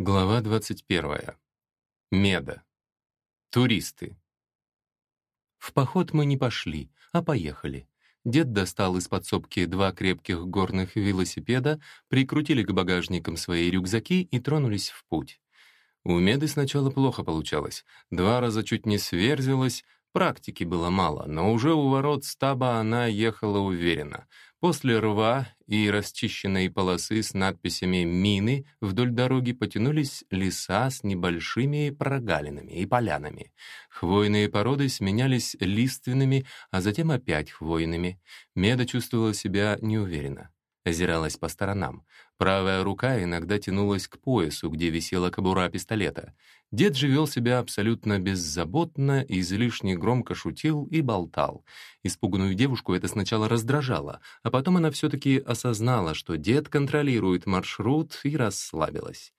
Глава 21. Меда. Туристы. В поход мы не пошли, а поехали. Дед достал из подсобки два крепких горных велосипеда, прикрутили к багажникам свои рюкзаки и тронулись в путь. У Меды сначала плохо получалось. Два раза чуть не сверзилась, практики было мало, но уже у ворот стаба она ехала уверенно — После рва и расчищенной полосы с надписями «Мины» вдоль дороги потянулись леса с небольшими прогалинами и полянами. Хвойные породы сменялись лиственными, а затем опять хвойными. Меда чувствовала себя неуверенно озиралась по сторонам. Правая рука иногда тянулась к поясу, где висела кобура пистолета. Дед же вел себя абсолютно беззаботно, излишне громко шутил и болтал. Испуганную девушку это сначала раздражало, а потом она все-таки осознала, что дед контролирует маршрут и расслабилась.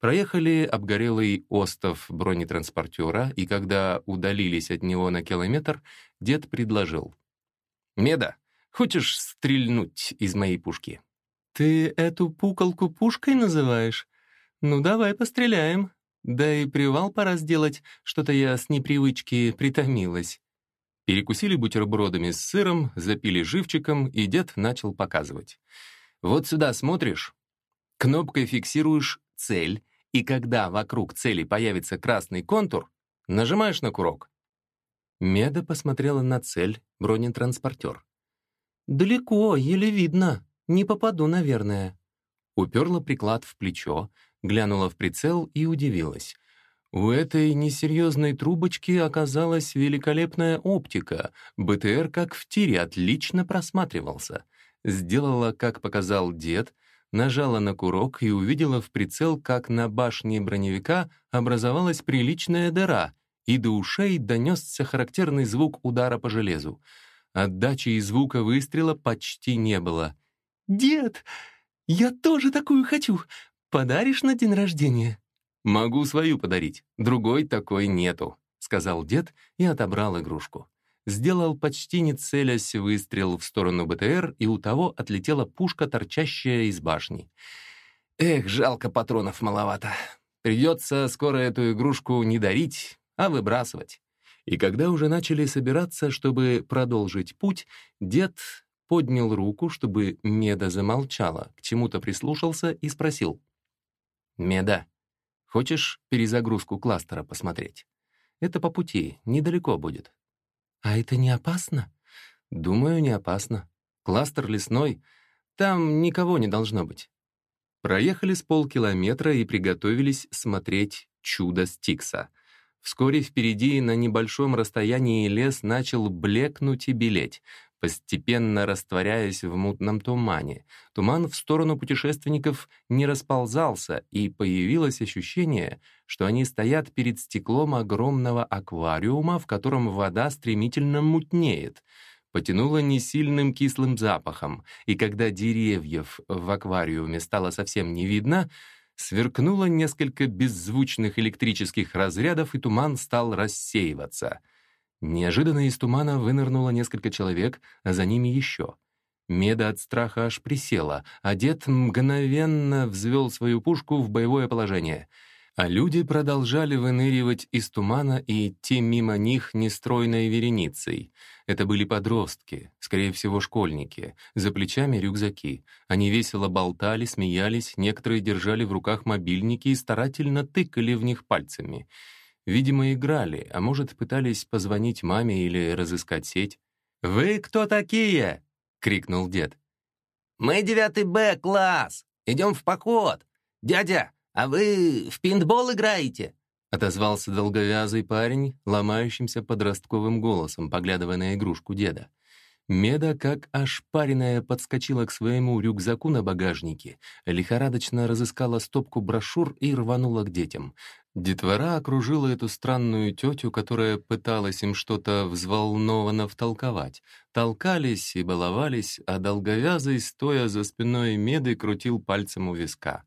Проехали обгорелый остов бронетранспортера, и когда удалились от него на километр, дед предложил. «Меда, Хочешь стрельнуть из моей пушки?» «Ты эту пуколку пушкой называешь? Ну, давай постреляем. Да и привал пора сделать, что-то я с непривычки притомилась». Перекусили бутербродами с сыром, запили живчиком, и дед начал показывать. «Вот сюда смотришь, кнопкой фиксируешь цель, и когда вокруг цели появится красный контур, нажимаешь на курок». Меда посмотрела на цель, бронетранспортер. «Далеко, еле видно. Не попаду, наверное». Уперла приклад в плечо, глянула в прицел и удивилась. У этой несерьезной трубочки оказалась великолепная оптика. БТР, как в тире, отлично просматривался. Сделала, как показал дед, нажала на курок и увидела в прицел, как на башне броневика образовалась приличная дыра, и до ушей донесся характерный звук удара по железу. Отдачи и звука выстрела почти не было. «Дед, я тоже такую хочу. Подаришь на день рождения?» «Могу свою подарить. Другой такой нету», — сказал дед и отобрал игрушку. Сделал почти не целясь выстрел в сторону БТР, и у того отлетела пушка, торчащая из башни. «Эх, жалко патронов маловато. Придется скоро эту игрушку не дарить, а выбрасывать». И когда уже начали собираться, чтобы продолжить путь, дед поднял руку, чтобы Меда замолчала, к чему-то прислушался и спросил. «Меда, хочешь перезагрузку кластера посмотреть? Это по пути, недалеко будет». «А это не опасно?» «Думаю, не опасно. Кластер лесной, там никого не должно быть». Проехали с полкилометра и приготовились смотреть «Чудо Стикса», Вскоре впереди на небольшом расстоянии лес начал блекнуть и белеть, постепенно растворяясь в мутном тумане. Туман в сторону путешественников не расползался, и появилось ощущение, что они стоят перед стеклом огромного аквариума, в котором вода стремительно мутнеет. Потянуло несильным кислым запахом, и когда деревьев в аквариуме стало совсем не видно — Сверкнуло несколько беззвучных электрических разрядов, и туман стал рассеиваться. Неожиданно из тумана вынырнуло несколько человек, а за ними еще. Меда от страха аж присела, а дед мгновенно взвел свою пушку в боевое положение — а люди продолжали выныривать из тумана и идти мимо них нестройной вереницей. Это были подростки, скорее всего, школьники, за плечами рюкзаки. Они весело болтали, смеялись, некоторые держали в руках мобильники и старательно тыкали в них пальцами. Видимо, играли, а может, пытались позвонить маме или разыскать сеть. «Вы кто такие?» — крикнул дед. «Мы девятый Б класс. Идем в поход. Дядя, «А вы в пинтбол играете?» — отозвался долговязый парень, ломающимся подростковым голосом, поглядывая на игрушку деда. Меда, как ошпаренная, подскочила к своему рюкзаку на багажнике, лихорадочно разыскала стопку брошюр и рванула к детям. Детвора окружила эту странную тетю, которая пыталась им что-то взволнованно втолковать. Толкались и баловались, а долговязый, стоя за спиной Меды, крутил пальцем у виска.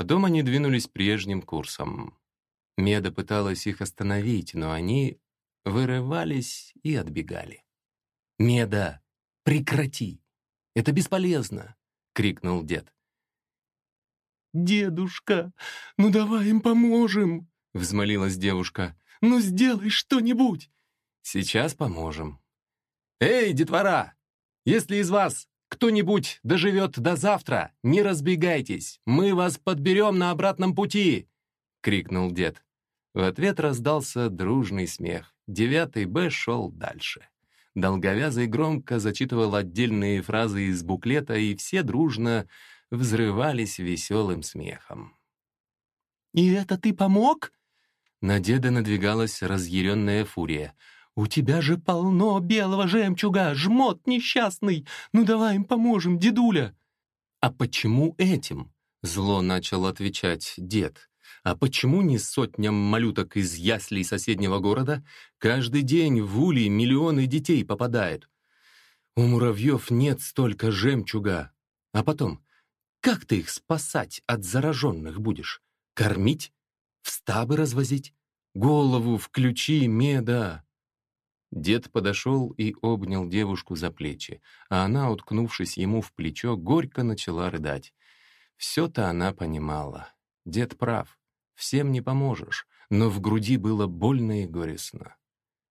Потом они двинулись прежним курсом. Меда пыталась их остановить, но они вырывались и отбегали. «Меда, прекрати! Это бесполезно!» — крикнул дед. «Дедушка, ну давай им поможем!» — взмолилась девушка. «Ну сделай что-нибудь!» «Сейчас поможем». «Эй, детвора! Если из вас кто-нибудь доживет до завтра, не разбегайтесь, мы вас подберем на обратном пути!» — крикнул дед. В ответ раздался дружный смех. Девятый Б шел дальше. Долговязый громко зачитывал отдельные фразы из буклета, и все дружно взрывались веселым смехом. «И это ты помог?» На деда надвигалась разъяренная фурия. «У тебя же полно белого жемчуга, жмот несчастный! Ну давай им поможем, дедуля!» «А почему этим?» — зло начал отвечать дед. А почему не сотням малюток из яслей соседнего города? Каждый день в улей миллионы детей попадают. У муравьев нет столько жемчуга. А потом, как ты их спасать от зараженных будешь? Кормить? В стабы развозить? Голову включи, меда!» Дед подошел и обнял девушку за плечи, а она, уткнувшись ему в плечо, горько начала рыдать. Все-то она понимала. Дед прав. Всем не поможешь, но в груди было больно и горестно.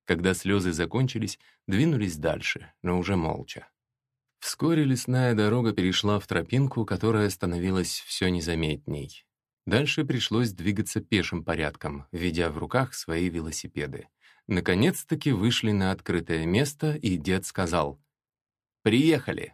Когда слезы закончились, двинулись дальше, но уже молча. Вскоре лесная дорога перешла в тропинку, которая становилась все незаметней. Дальше пришлось двигаться пешим порядком, ведя в руках свои велосипеды. Наконец-таки вышли на открытое место, и дед сказал «Приехали!»